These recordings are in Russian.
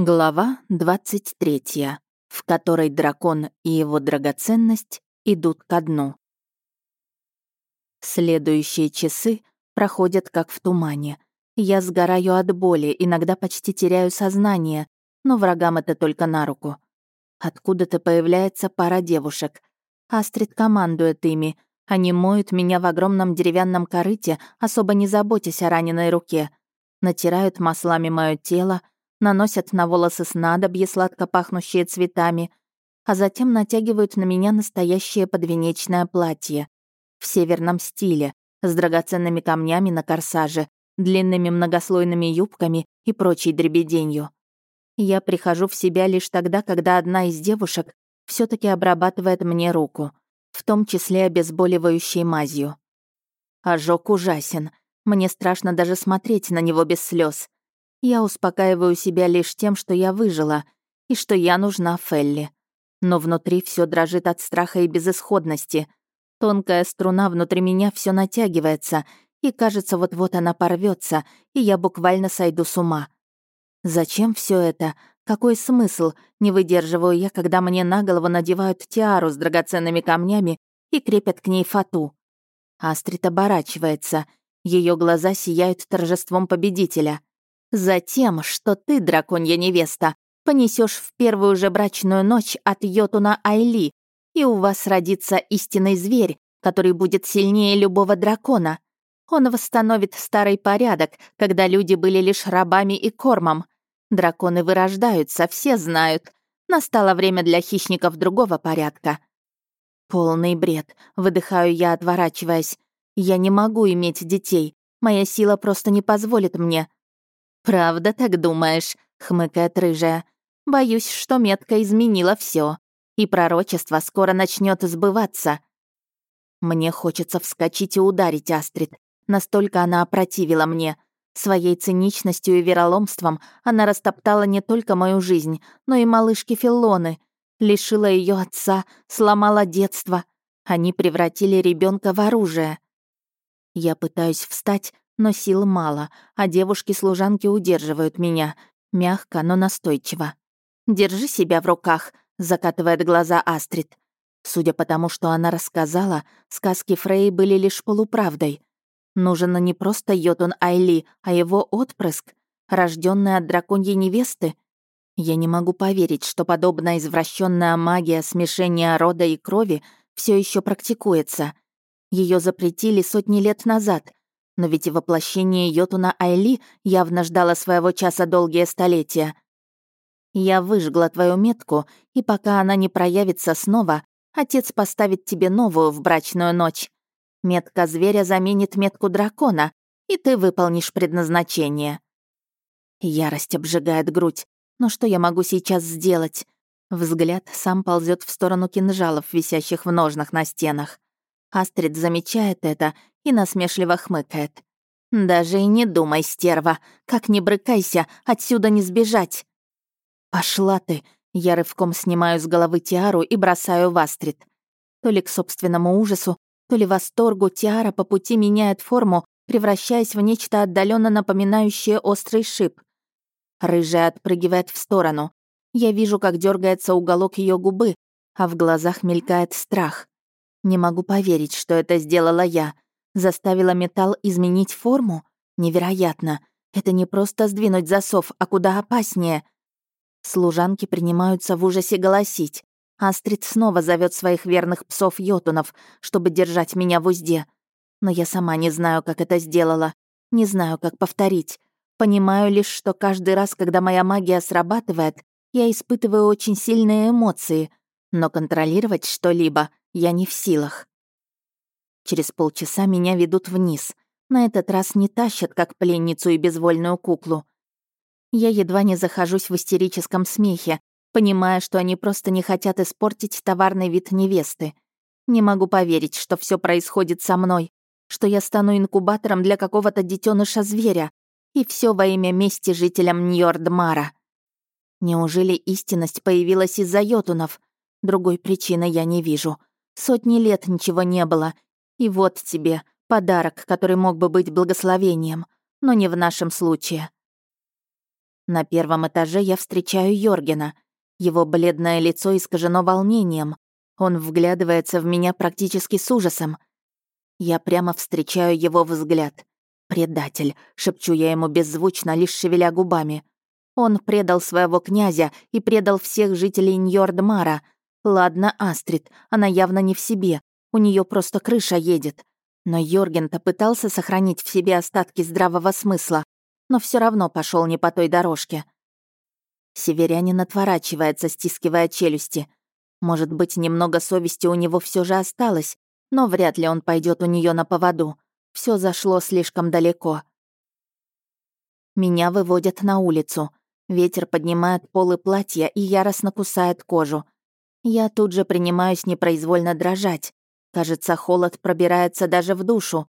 Глава 23, в которой дракон и его драгоценность идут ко дну. Следующие часы проходят как в тумане. Я сгораю от боли, иногда почти теряю сознание, но врагам это только на руку. Откуда-то появляется пара девушек. Астрид командует ими. Они моют меня в огромном деревянном корыте, особо не заботясь о раненой руке. Натирают маслами мое тело, наносят на волосы снадобье, сладко пахнущие цветами, а затем натягивают на меня настоящее подвенечное платье в северном стиле, с драгоценными камнями на корсаже, длинными многослойными юбками и прочей дребеденью. Я прихожу в себя лишь тогда, когда одна из девушек все таки обрабатывает мне руку, в том числе обезболивающей мазью. Ожог ужасен. Мне страшно даже смотреть на него без слез. Я успокаиваю себя лишь тем, что я выжила и что я нужна Фелли. Но внутри все дрожит от страха и безысходности. Тонкая струна внутри меня все натягивается, и кажется, вот-вот она порвется, и я буквально сойду с ума. Зачем все это? Какой смысл? Не выдерживаю я, когда мне на голову надевают тиару с драгоценными камнями и крепят к ней фату. Астрид оборачивается. Ее глаза сияют торжеством победителя. Затем, что ты, драконья невеста, понесешь в первую же брачную ночь от Йотуна Айли, и у вас родится истинный зверь, который будет сильнее любого дракона. Он восстановит старый порядок, когда люди были лишь рабами и кормом. Драконы вырождаются, все знают. Настало время для хищников другого порядка. Полный бред, выдыхаю я, отворачиваясь. Я не могу иметь детей. Моя сила просто не позволит мне. «Правда так думаешь?» — хмыкает рыжая. «Боюсь, что метка изменила все, и пророчество скоро начнет сбываться». Мне хочется вскочить и ударить Астрид. Настолько она опротивила мне. Своей циничностью и вероломством она растоптала не только мою жизнь, но и малышки Филлоны. Лишила ее отца, сломала детство. Они превратили ребенка в оружие. Я пытаюсь встать, но сил мало, а девушки-служанки удерживают меня. Мягко, но настойчиво. «Держи себя в руках», — закатывает глаза Астрид. Судя по тому, что она рассказала, сказки Фрей были лишь полуправдой. Нужен не просто Йотун Айли, а его отпрыск, рожденный от драконьей невесты. Я не могу поверить, что подобная извращенная магия смешения рода и крови все еще практикуется. Ее запретили сотни лет назад, но ведь и воплощение Йотуна Айли явно ждало своего часа долгие столетия. Я выжгла твою метку, и пока она не проявится снова, отец поставит тебе новую в брачную ночь. Метка зверя заменит метку дракона, и ты выполнишь предназначение. Ярость обжигает грудь. Но что я могу сейчас сделать? Взгляд сам ползет в сторону кинжалов, висящих в ножнах на стенах. Астрид замечает это и насмешливо хмыкает. «Даже и не думай, стерва, как не брыкайся, отсюда не сбежать!» «Пошла ты!» Я рывком снимаю с головы тиару и бросаю в Астрид. То ли к собственному ужасу, то ли восторгу тиара по пути меняет форму, превращаясь в нечто отдаленно напоминающее острый шип. Рыжая отпрыгивает в сторону. Я вижу, как дергается уголок ее губы, а в глазах мелькает страх. Не могу поверить, что это сделала я. Заставила металл изменить форму? Невероятно. Это не просто сдвинуть засов, а куда опаснее. Служанки принимаются в ужасе голосить. Астрид снова зовет своих верных псов-йотунов, чтобы держать меня в узде. Но я сама не знаю, как это сделала. Не знаю, как повторить. Понимаю лишь, что каждый раз, когда моя магия срабатывает, я испытываю очень сильные эмоции. Но контролировать что-либо я не в силах. Через полчаса меня ведут вниз. На этот раз не тащат, как пленницу и безвольную куклу. Я едва не захожусь в истерическом смехе, понимая, что они просто не хотят испортить товарный вид невесты. Не могу поверить, что все происходит со мной, что я стану инкубатором для какого-то детеныша зверя, и все во имя мести жителям Ньордмара. Неужели истинность появилась из-за йотунов? Другой причины я не вижу. Сотни лет ничего не было. И вот тебе подарок, который мог бы быть благословением, но не в нашем случае. На первом этаже я встречаю Йоргена. Его бледное лицо искажено волнением. Он вглядывается в меня практически с ужасом. Я прямо встречаю его взгляд. «Предатель», — шепчу я ему беззвучно, лишь шевеля губами. Он предал своего князя и предал всех жителей Ньордмара. Ладно, Астрид, она явно не в себе, у нее просто крыша едет. Но Йорген-то пытался сохранить в себе остатки здравого смысла, но все равно пошел не по той дорожке. Северянин отворачивается, стискивая челюсти. Может быть, немного совести у него все же осталось, но вряд ли он пойдет у нее на поводу. Все зашло слишком далеко. Меня выводят на улицу. Ветер поднимает полы платья и яростно кусает кожу. Я тут же принимаюсь непроизвольно дрожать. Кажется, холод пробирается даже в душу.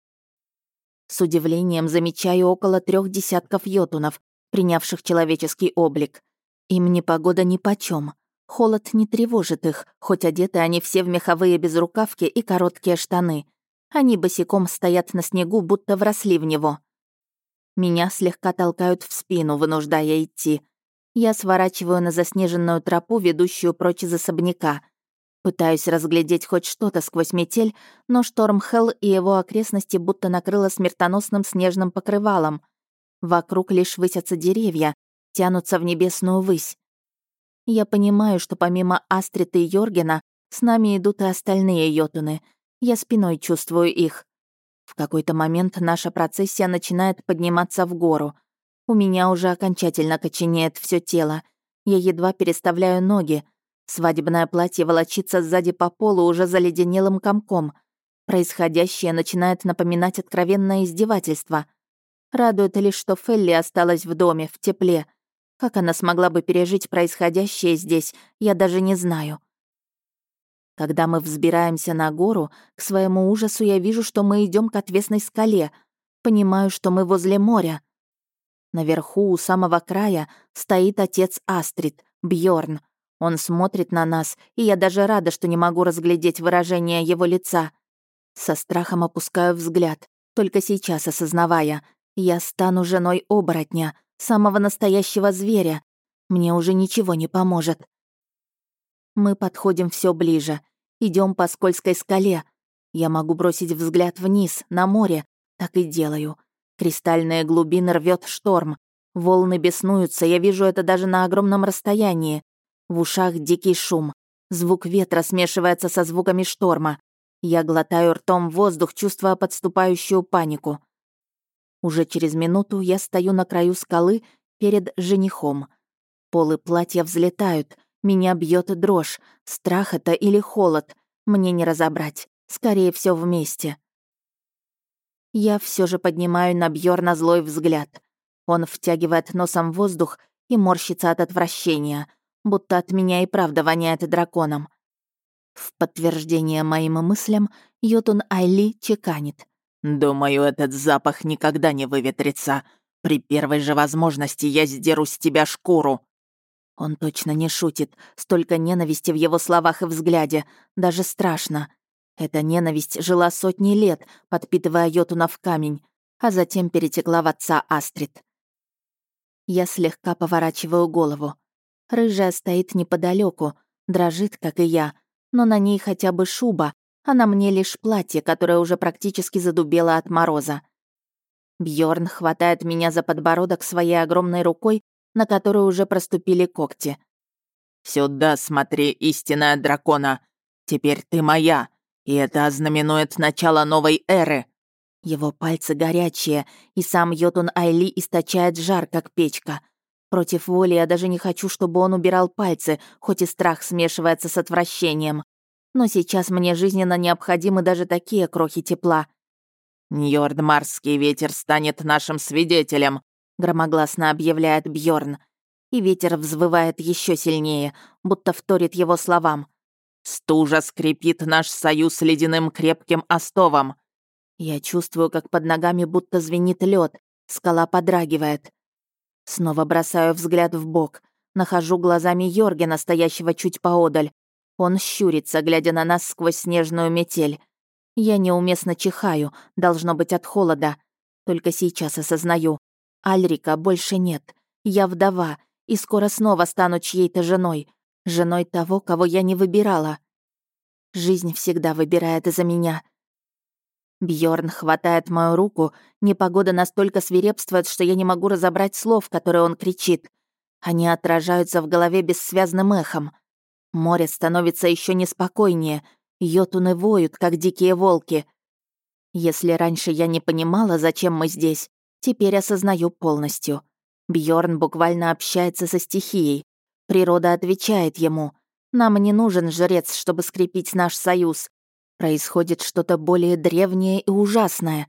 С удивлением замечаю около трех десятков йотунов, принявших человеческий облик. Им ни погода ни почем. Холод не тревожит их, хоть одеты они все в меховые безрукавки и короткие штаны. Они босиком стоят на снегу, будто вросли в него. Меня слегка толкают в спину, вынуждая идти. Я сворачиваю на заснеженную тропу, ведущую прочь из особняка. Пытаюсь разглядеть хоть что-то сквозь метель, но шторм Хелл и его окрестности будто накрыло смертоносным снежным покрывалом. Вокруг лишь высятся деревья, тянутся в небесную высь. Я понимаю, что помимо Астрид и Йоргена, с нами идут и остальные йотуны. Я спиной чувствую их. В какой-то момент наша процессия начинает подниматься в гору. У меня уже окончательно коченеет все тело. Я едва переставляю ноги. Свадебное платье волочится сзади по полу уже заледенелым комком. Происходящее начинает напоминать откровенное издевательство. Радует лишь, что Фелли осталась в доме, в тепле. Как она смогла бы пережить происходящее здесь, я даже не знаю. Когда мы взбираемся на гору, к своему ужасу я вижу, что мы идем к отвесной скале. Понимаю, что мы возле моря. Наверху, у самого края, стоит отец Астрид, Бьорн. Он смотрит на нас, и я даже рада, что не могу разглядеть выражение его лица. Со страхом опускаю взгляд, только сейчас осознавая, я стану женой оборотня, самого настоящего зверя. Мне уже ничего не поможет. Мы подходим все ближе. Идем по скользкой скале. Я могу бросить взгляд вниз, на море. Так и делаю. Кристальные глубины рвет шторм. Волны беснуются, я вижу это даже на огромном расстоянии. В ушах дикий шум. Звук ветра смешивается со звуками шторма. Я глотаю ртом воздух, чувствуя подступающую панику. Уже через минуту я стою на краю скалы перед женихом. Полы платья взлетают, меня бьет дрожь, страх это или холод. Мне не разобрать. Скорее все вместе. Я все же поднимаю на Бьорна злой взгляд. Он втягивает носом воздух и морщится от отвращения, будто от меня и правда воняет драконом. В подтверждение моим мыслям Йотун Айли чеканит. «Думаю, этот запах никогда не выветрится. При первой же возможности я сдеру с тебя шкуру». Он точно не шутит. Столько ненависти в его словах и взгляде. Даже страшно. Эта ненависть жила сотни лет, подпитывая Йотуна в камень, а затем перетекла в отца Астрид. Я слегка поворачиваю голову. Рыжая стоит неподалеку, дрожит, как и я, но на ней хотя бы шуба, а на мне лишь платье, которое уже практически задубело от мороза. Бьорн хватает меня за подбородок своей огромной рукой на которой уже проступили когти. «Сюда смотри, истинная дракона! Теперь ты моя, и это ознаменует начало новой эры!» Его пальцы горячие, и сам Йотун Айли источает жар, как печка. Против воли я даже не хочу, чтобы он убирал пальцы, хоть и страх смешивается с отвращением. Но сейчас мне жизненно необходимы даже такие крохи тепла. Ньордмарский ветер станет нашим свидетелем», громогласно объявляет Бьорн, и ветер взвывает еще сильнее, будто вторит его словам. «Стужа скрипит наш союз ледяным крепким остовом». Я чувствую, как под ногами будто звенит лед, скала подрагивает. Снова бросаю взгляд в бок, нахожу глазами Йоргена, стоящего чуть поодаль. Он щурится, глядя на нас сквозь снежную метель. Я неуместно чихаю, должно быть от холода. Только сейчас осознаю, Альрика больше нет. Я вдова, и скоро снова стану чьей-то женой. Женой того, кого я не выбирала. Жизнь всегда выбирает за меня. Бьорн хватает мою руку, непогода настолько свирепствует, что я не могу разобрать слов, которые он кричит. Они отражаются в голове бессвязным эхом. Море становится еще неспокойнее, йотуны воют, как дикие волки. Если раньше я не понимала, зачем мы здесь, теперь осознаю полностью. Бьорн буквально общается со стихией. Природа отвечает ему. Нам не нужен жрец, чтобы скрепить наш союз. Происходит что-то более древнее и ужасное.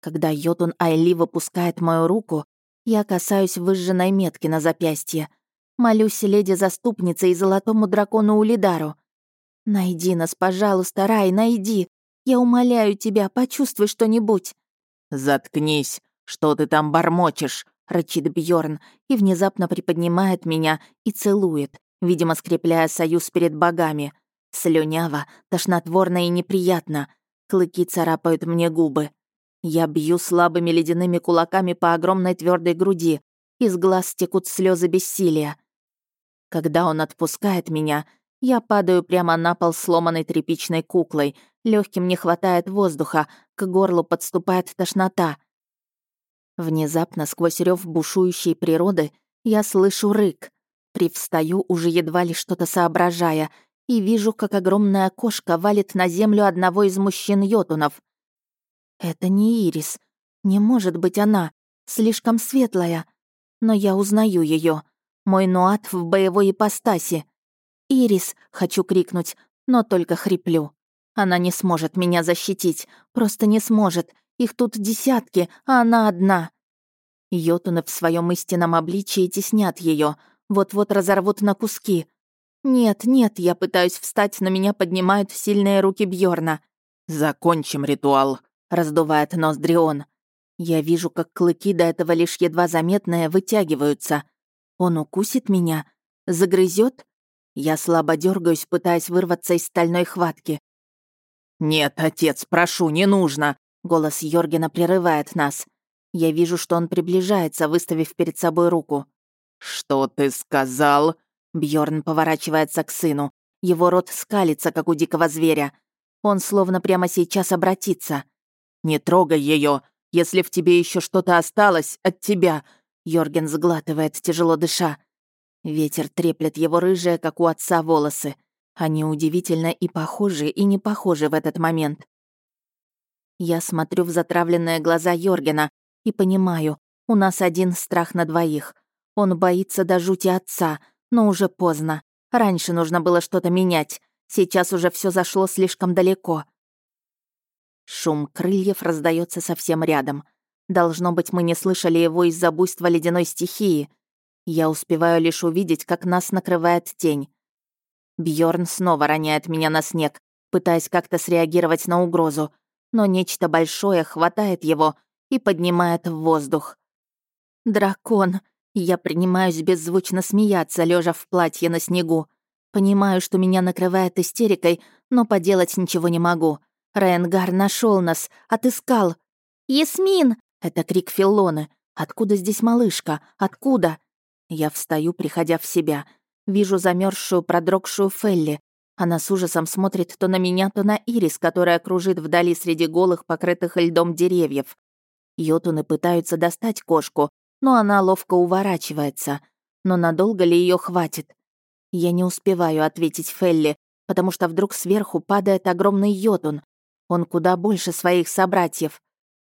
Когда Йотун Айли выпускает мою руку, я касаюсь выжженной метки на запястье. Молюсь леди-заступнице и золотому дракону Улидару. «Найди нас, пожалуйста, Рай, найди. Я умоляю тебя, почувствуй что-нибудь». «Заткнись. Что ты там бормочешь?» — рычит Бьорн и внезапно приподнимает меня и целует, видимо, скрепляя союз перед богами. Слюняво, тошнотворно и неприятно. Клыки царапают мне губы. Я бью слабыми ледяными кулаками по огромной твердой груди. Из глаз текут слезы бессилия. Когда он отпускает меня, я падаю прямо на пол сломанной тряпичной куклой. Легким не хватает воздуха, к горлу подступает тошнота. Внезапно, сквозь рев бушующей природы, я слышу рык. Привстаю, уже едва ли что-то соображая, и вижу, как огромная кошка валит на землю одного из мужчин-йотунов. Это не Ирис. Не может быть она. Слишком светлая. Но я узнаю ее. Мой Нуат в боевой ипостаси. «Ирис!» — хочу крикнуть, но только хриплю. Она не сможет меня защитить. Просто не сможет. Их тут десятки, а она одна. Йотуны в своем истинном обличии теснят ее, вот-вот разорвут на куски. «Нет, нет», я пытаюсь встать, но меня поднимают сильные руки Бьорна. «Закончим ритуал», — раздувает ноздри он. Я вижу, как клыки, до этого лишь едва заметные, вытягиваются. Он укусит меня? Загрызет? Я слабо дергаюсь, пытаясь вырваться из стальной хватки. «Нет, отец, прошу, не нужно!» Голос Йоргена прерывает нас. Я вижу, что он приближается, выставив перед собой руку. «Что ты сказал?» Бьорн поворачивается к сыну. Его рот скалится, как у дикого зверя. Он словно прямо сейчас обратится. «Не трогай ее, если в тебе еще что-то осталось от тебя!» Йорген сглатывает, тяжело дыша. Ветер треплет его рыжие, как у отца, волосы. Они удивительно и похожи, и не похожи в этот момент. Я смотрю в затравленные глаза Йоргена и понимаю, у нас один страх на двоих. Он боится до жути отца — но уже поздно. Раньше нужно было что-то менять. Сейчас уже все зашло слишком далеко. Шум крыльев раздается совсем рядом. Должно быть, мы не слышали его из-за буйства ледяной стихии. Я успеваю лишь увидеть, как нас накрывает тень. Бьорн снова роняет меня на снег, пытаясь как-то среагировать на угрозу, но нечто большое хватает его и поднимает в воздух. «Дракон!» Я принимаюсь беззвучно смеяться, лежа в платье на снегу. Понимаю, что меня накрывает истерикой, но поделать ничего не могу. Рейнгар нашел нас, отыскал. «Ясмин!» — это крик Филлоны. «Откуда здесь малышка? Откуда?» Я встаю, приходя в себя. Вижу замерзшую, продрогшую Фелли. Она с ужасом смотрит то на меня, то на Ирис, которая кружит вдали среди голых, покрытых льдом деревьев. Йотуны пытаются достать кошку, но она ловко уворачивается. Но надолго ли ее хватит? Я не успеваю ответить Фелли, потому что вдруг сверху падает огромный йотун. Он куда больше своих собратьев.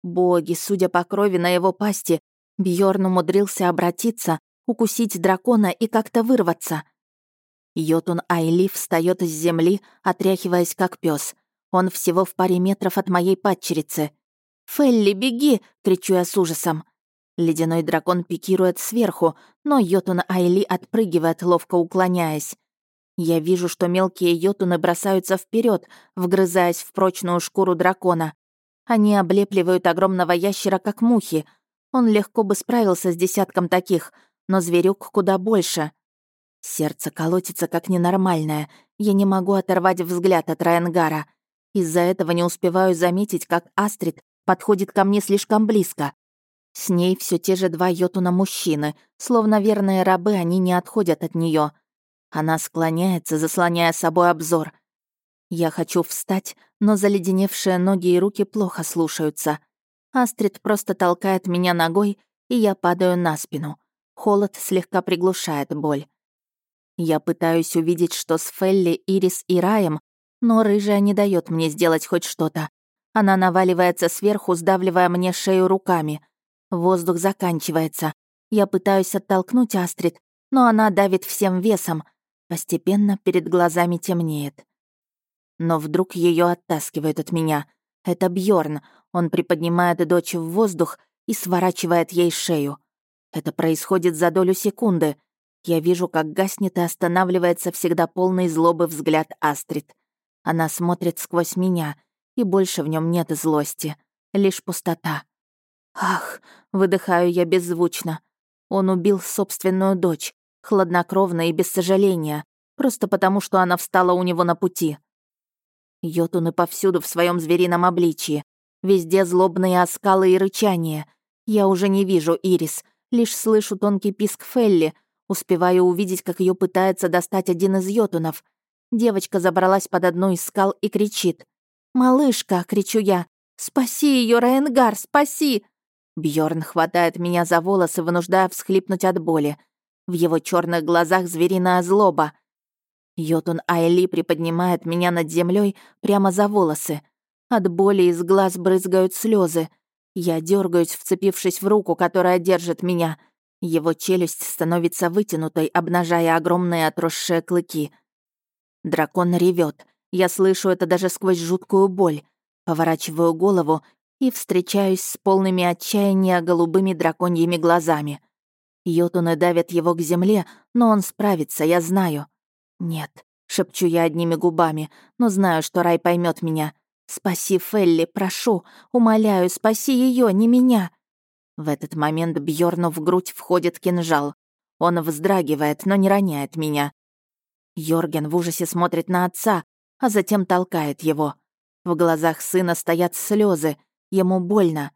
Боги, судя по крови на его пасти, Бьорн умудрился обратиться, укусить дракона и как-то вырваться. Йотун Айли встает из земли, отряхиваясь как пес. Он всего в паре метров от моей падчерицы. «Фелли, беги!» — кричу я с ужасом. Ледяной дракон пикирует сверху, но Йотун Айли отпрыгивает, ловко уклоняясь. Я вижу, что мелкие йотуны бросаются вперед, вгрызаясь в прочную шкуру дракона. Они облепливают огромного ящера, как мухи. Он легко бы справился с десятком таких, но зверюк куда больше. Сердце колотится, как ненормальное. Я не могу оторвать взгляд от Райангара. Из-за этого не успеваю заметить, как Астрид подходит ко мне слишком близко. С ней все те же два йотуна мужчины, словно верные рабы, они не отходят от нее. Она склоняется, заслоняя собой обзор. Я хочу встать, но заледеневшие ноги и руки плохо слушаются. Астрид просто толкает меня ногой, и я падаю на спину. Холод слегка приглушает боль. Я пытаюсь увидеть, что с Фелли, Ирис и Раем, но рыжая не дает мне сделать хоть что-то. Она наваливается сверху, сдавливая мне шею руками. Воздух заканчивается. Я пытаюсь оттолкнуть Астрид, но она давит всем весом. Постепенно перед глазами темнеет. Но вдруг ее оттаскивают от меня. Это Бьорн. Он приподнимает дочь в воздух и сворачивает ей шею. Это происходит за долю секунды. Я вижу, как гаснет и останавливается всегда полный злобы взгляд Астрид. Она смотрит сквозь меня, и больше в нем нет злости, лишь пустота. Ах, выдыхаю я беззвучно. Он убил собственную дочь, хладнокровно и без сожаления, просто потому, что она встала у него на пути. Йотуны повсюду в своем зверином обличье. Везде злобные оскалы и рычания. Я уже не вижу Ирис, лишь слышу тонкий писк Фелли, успеваю увидеть, как ее пытается достать один из йотунов. Девочка забралась под одну из скал и кричит. «Малышка!» — кричу я. «Спаси ее, Рейнгар, спаси!» Бьорн хватает меня за волосы, вынуждая всхлипнуть от боли. В его черных глазах звериная злоба. Йотун Айли приподнимает меня над землей прямо за волосы. От боли из глаз брызгают слезы. Я дергаюсь, вцепившись в руку, которая держит меня. Его челюсть становится вытянутой, обнажая огромные отросшие клыки. Дракон ревет. Я слышу это даже сквозь жуткую боль. Поворачиваю голову и встречаюсь с полными отчаяния голубыми драконьими глазами. Йотуны давят его к земле, но он справится, я знаю. «Нет», — шепчу я одними губами, но знаю, что Рай поймет меня. «Спаси Фелли, прошу, умоляю, спаси ее, не меня!» В этот момент Бьорну в грудь входит кинжал. Он вздрагивает, но не роняет меня. Йорген в ужасе смотрит на отца, а затем толкает его. В глазах сына стоят слезы, ему больно.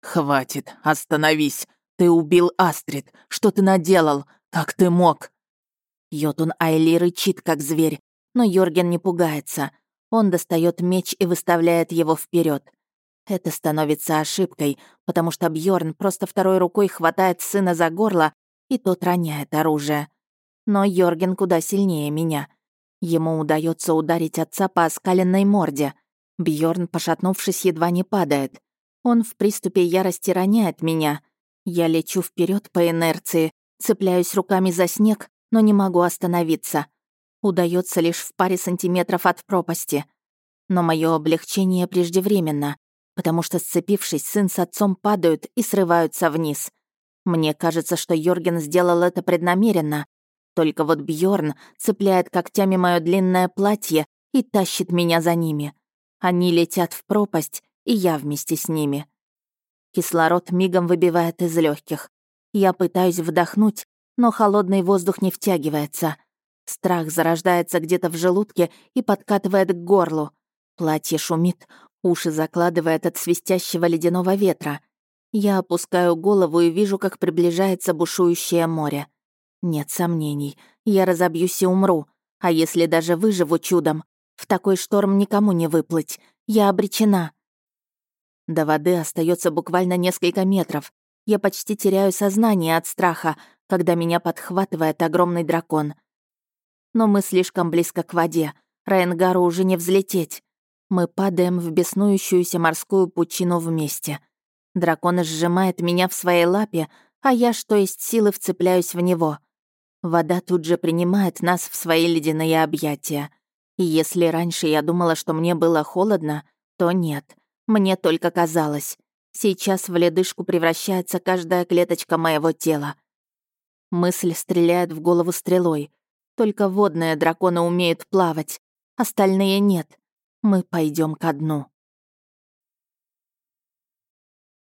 «Хватит, остановись! Ты убил Астрид! Что ты наделал? Как ты мог?» Йотун Айли рычит, как зверь, но Йорген не пугается. Он достает меч и выставляет его вперед. Это становится ошибкой, потому что Бьорн просто второй рукой хватает сына за горло, и тот роняет оружие. Но Йорген куда сильнее меня. Ему удается ударить отца по оскаленной морде. Бьорн, пошатнувшись, едва не падает. Он в приступе ярости роняет меня. Я лечу вперед по инерции, цепляюсь руками за снег, но не могу остановиться. Удается лишь в паре сантиметров от пропасти. Но мое облегчение преждевременно, потому что, сцепившись, сын с отцом падают и срываются вниз. Мне кажется, что Йорген сделал это преднамеренно. Только вот Бьорн цепляет когтями мое длинное платье и тащит меня за ними. Они летят в пропасть, и я вместе с ними. Кислород мигом выбивает из легких. Я пытаюсь вдохнуть, но холодный воздух не втягивается. Страх зарождается где-то в желудке и подкатывает к горлу. Платье шумит, уши закладывает от свистящего ледяного ветра. Я опускаю голову и вижу, как приближается бушующее море. Нет сомнений, я разобьюсь и умру. А если даже выживу чудом, в такой шторм никому не выплыть. Я обречена. До воды остается буквально несколько метров. Я почти теряю сознание от страха, когда меня подхватывает огромный дракон. Но мы слишком близко к воде. Райнгару уже не взлететь. Мы падаем в беснующуюся морскую пучину вместе. Дракон сжимает меня в своей лапе, а я, что есть силы, вцепляюсь в него. Вода тут же принимает нас в свои ледяные объятия. И если раньше я думала, что мне было холодно, то нет. Мне только казалось. Сейчас в ледышку превращается каждая клеточка моего тела. Мысль стреляет в голову стрелой. Только водные драконы умеют плавать, остальные нет. Мы пойдем ко дну.